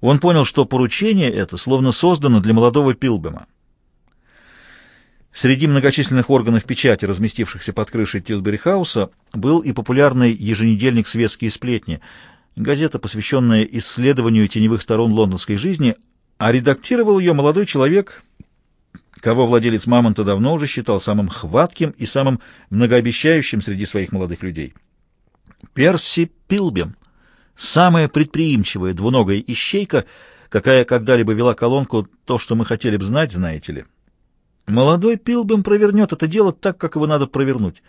Он понял, что поручение это словно создано для молодого Пилбема. Среди многочисленных органов печати, разместившихся под крышей Тилбери-хауса, был и популярный еженедельник «Светские сплетни», газета, посвященная исследованию теневых сторон лондонской жизни, а редактировал ее молодой человек, кого владелец «Мамонта» давно уже считал самым хватким и самым многообещающим среди своих молодых людей. Перси Пилбем, самая предприимчивая двуногая ищейка, какая когда-либо вела колонку «То, что мы хотели бы знать, знаете ли». Молодой Пилбем провернет это дело так, как его надо провернуть.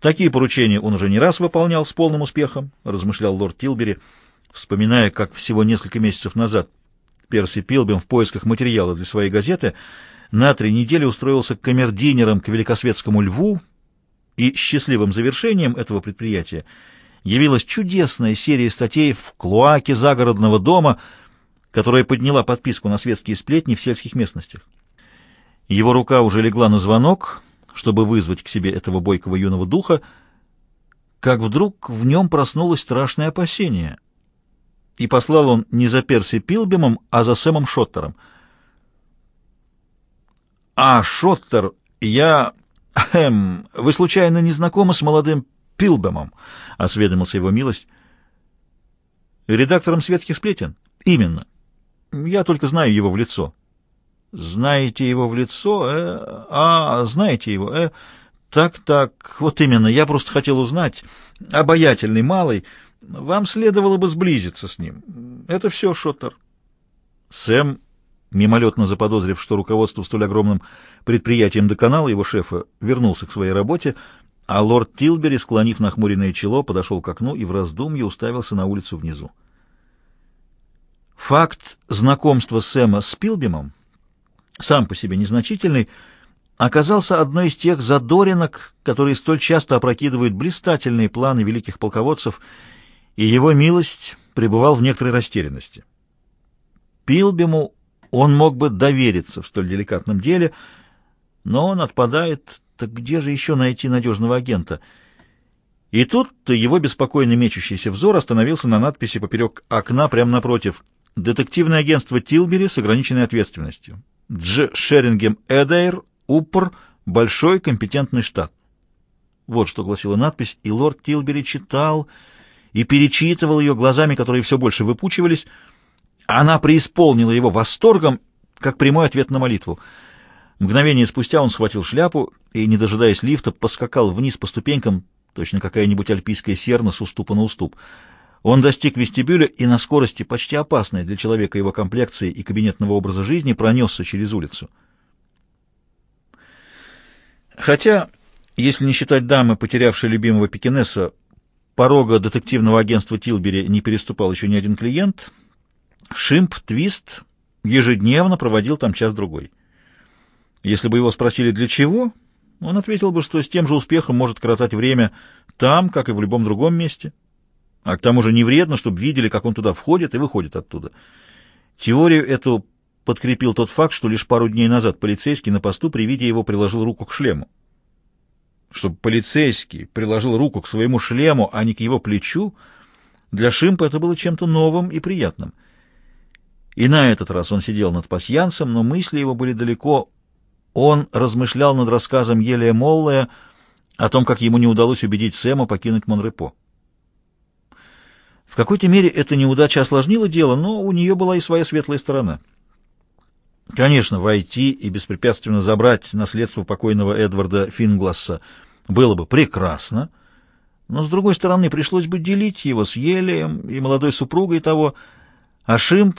Такие поручения он уже не раз выполнял с полным успехом, размышлял лорд Тилбери, вспоминая, как всего несколько месяцев назад Перси Пилбем в поисках материала для своей газеты на три недели устроился камердинером к Великосветскому льву, и счастливым завершением этого предприятия явилась чудесная серия статей в клоаке загородного дома, которая подняла подписку на светские сплетни в сельских местностях. Его рука уже легла на звонок, чтобы вызвать к себе этого бойкого юного духа, как вдруг в нем проснулось страшное опасение. И послал он не за Перси Пилбемом, а за Сэмом Шоттером. «А, Шоттер, я... Эм, вы случайно не знакомы с молодым Пилбемом?» — осведомился его милость. «Редактором светских сплетен?» «Именно. Я только знаю его в лицо». Знаете его в лицо? Э, а, знаете его? Э, так, так, вот именно, я просто хотел узнать. Обаятельный, малый. Вам следовало бы сблизиться с ним. Это все, Шоттер. Сэм, мимолетно заподозрив, что руководство столь огромным предприятием доконало его шефа, вернулся к своей работе, а лорд Тилбери, склонив нахмуренное чело, подошел к окну и в раздумье уставился на улицу внизу. Факт знакомства Сэма с Пилбемом сам по себе незначительный, оказался одной из тех задоринок, которые столь часто опрокидывают блистательные планы великих полководцев, и его милость пребывал в некоторой растерянности. Пилбему он мог бы довериться в столь деликатном деле, но он отпадает, так где же еще найти надежного агента? И тут-то его беспокойно мечущийся взор остановился на надписи поперек окна прямо напротив «Детективное агентство Тилбери с ограниченной ответственностью». Дж. Шерингем Эдейр, УПР, большой компетентный штат. Вот что гласила надпись, и лорд Тилбери читал и перечитывал ее глазами, которые все больше выпучивались. Она преисполнила его восторгом, как прямой ответ на молитву. Мгновение спустя он схватил шляпу и, не дожидаясь лифта, поскакал вниз по ступенькам, точно какая-нибудь альпийская серна с уступа на уступ. Он достиг вестибюля и на скорости, почти опасной для человека его комплекции и кабинетного образа жизни, пронесся через улицу. Хотя, если не считать дамы, потерявшей любимого пекинеса, порога детективного агентства Тилбери не переступал еще ни один клиент, Шимп Твист ежедневно проводил там час-другой. Если бы его спросили «для чего?», он ответил бы, что с тем же успехом может коротать время там, как и в любом другом месте – а к тому же не вредно, чтобы видели, как он туда входит и выходит оттуда. Теорию эту подкрепил тот факт, что лишь пару дней назад полицейский на посту при виде его приложил руку к шлему. Чтобы полицейский приложил руку к своему шлему, а не к его плечу, для Шимпа это было чем-то новым и приятным. И на этот раз он сидел над пасьянсом, но мысли его были далеко. Он размышлял над рассказом Елия Моллая о том, как ему не удалось убедить Сэма покинуть Монрепо. В какой-то мере эта неудача осложнила дело, но у нее была и своя светлая сторона. Конечно, войти и беспрепятственно забрать наследство покойного Эдварда Фингласса было бы прекрасно, но, с другой стороны, пришлось бы делить его с Елием и молодой супругой того, а Шимп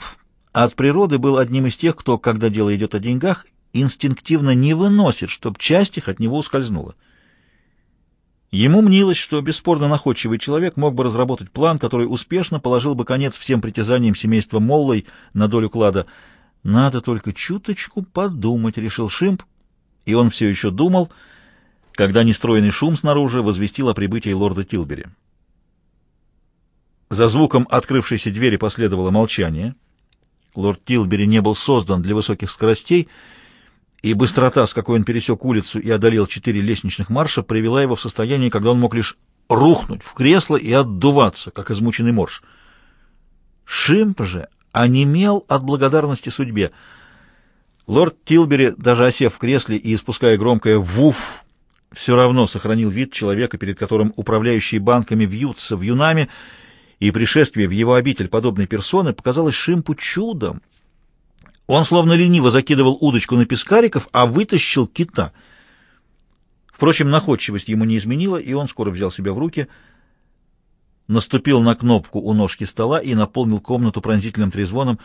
от природы был одним из тех, кто, когда дело идет о деньгах, инстинктивно не выносит, чтобы часть их от него ускользнула. Ему мнилось, что бесспорно находчивый человек мог бы разработать план, который успешно положил бы конец всем притязаниям семейства Моллой на долю клада. «Надо только чуточку подумать», — решил Шимп, и он все еще думал, когда нестроенный шум снаружи возвестил о прибытии лорда Тилбери. За звуком открывшейся двери последовало молчание. Лорд Тилбери не был создан для высоких скоростей — и быстрота, с какой он пересек улицу и одолел четыре лестничных марша, привела его в состояние, когда он мог лишь рухнуть в кресло и отдуваться, как измученный морж. Шимп же онемел от благодарности судьбе. Лорд Тилбери, даже осев в кресле и испуская громкое «вуф», все равно сохранил вид человека, перед которым управляющие банками вьются в юнами, и пришествие в его обитель подобной персоны показалось Шимпу чудом. Он словно лениво закидывал удочку на пескариков, а вытащил кита. Впрочем, находчивость ему не изменила, и он скоро взял себя в руки, наступил на кнопку у ножки стола и наполнил комнату пронзительным трезвоном.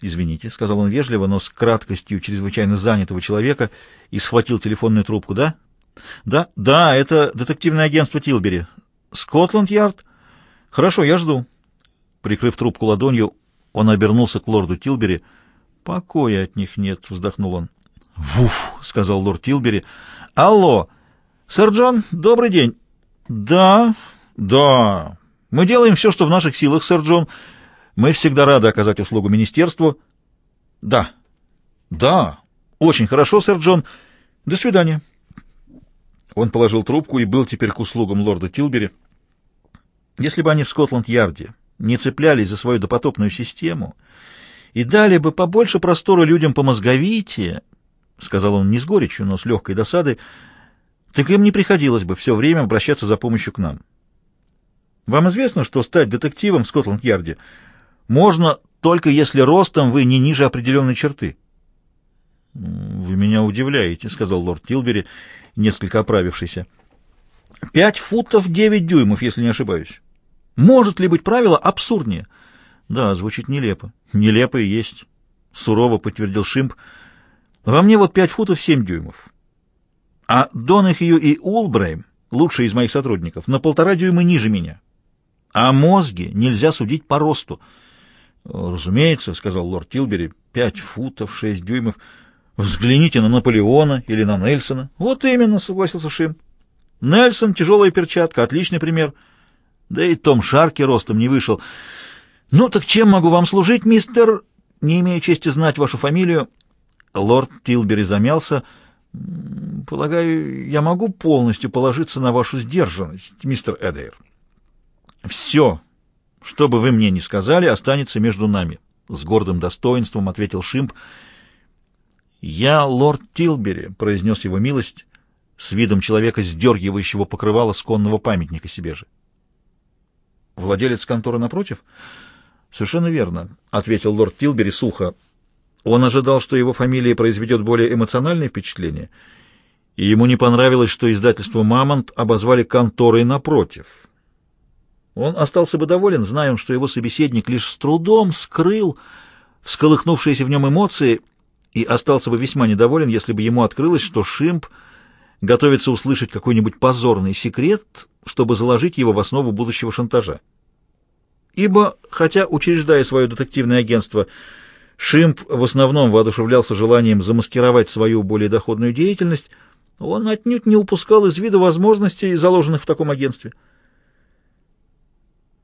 «Извините», — сказал он вежливо, но с краткостью чрезвычайно занятого человека, и схватил телефонную трубку. «Да?» «Да, да, это детективное агентство Тилбери. Скотланд-Ярд?» «Хорошо, я жду». Прикрыв трубку ладонью, он обернулся к лорду Тилбери. «Покоя от них нет», — вздохнул он. «Вуф», — сказал лорд Тилбери. «Алло! Сэр Джон, добрый день». «Да, да. Мы делаем все, что в наших силах, сэр Джон. Мы всегда рады оказать услугу министерству». «Да, да. Очень хорошо, сэр Джон. До свидания». Он положил трубку и был теперь к услугам лорда Тилбери. Если бы они в Скотланд-Ярде не цеплялись за свою допотопную систему и дали бы побольше простора людям по мозговитие, — сказал он не с горечью, но с легкой досадой, — так им не приходилось бы все время обращаться за помощью к нам. Вам известно, что стать детективом в Скотланд-Ярде можно только если ростом вы не ниже определенной черты. — Вы меня удивляете, — сказал лорд Тилбери, несколько оправившийся. — Пять футов девять дюймов, если не ошибаюсь. Может ли быть правило абсурднее? Да, звучит нелепо. Нелепо и есть. Сурово подтвердил Шимп. Во мне вот пять футов семь дюймов. А Донахью и Улбрейм, лучшие из моих сотрудников, на полтора дюйма ниже меня. А мозги нельзя судить по росту. Разумеется, сказал лорд Тилбери, пять футов шесть дюймов. Взгляните на Наполеона или на Нельсона. Вот именно, согласился Шим. Нельсон, тяжелая перчатка, отличный пример. Да и Том Шарки ростом не вышел. Ну так чем могу вам служить, мистер... Не имею чести знать вашу фамилию. Лорд Тилбери замялся. Полагаю, я могу полностью положиться на вашу сдержанность, мистер Эдейр. Все, что бы вы мне ни сказали, останется между нами. С гордым достоинством ответил Шимп. «Я лорд Тилбери», — произнес его милость, с видом человека, сдергивающего покрывало сконного памятника себе же. Владелец конторы напротив? Совершенно верно, ответил лорд Тилбери сухо. Он ожидал, что его фамилия произведет более эмоциональное впечатление, и ему не понравилось, что издательство «Мамонт» обозвали конторой напротив. Он остался бы доволен, зная, что его собеседник лишь с трудом скрыл всколыхнувшиеся в нем эмоции, и остался бы весьма недоволен, если бы ему открылось, что Шимп готовится услышать какой-нибудь позорный секрет, чтобы заложить его в основу будущего шантажа. Ибо, хотя, учреждая свое детективное агентство, Шимп в основном воодушевлялся желанием замаскировать свою более доходную деятельность, он отнюдь не упускал из вида возможностей, заложенных в таком агентстве –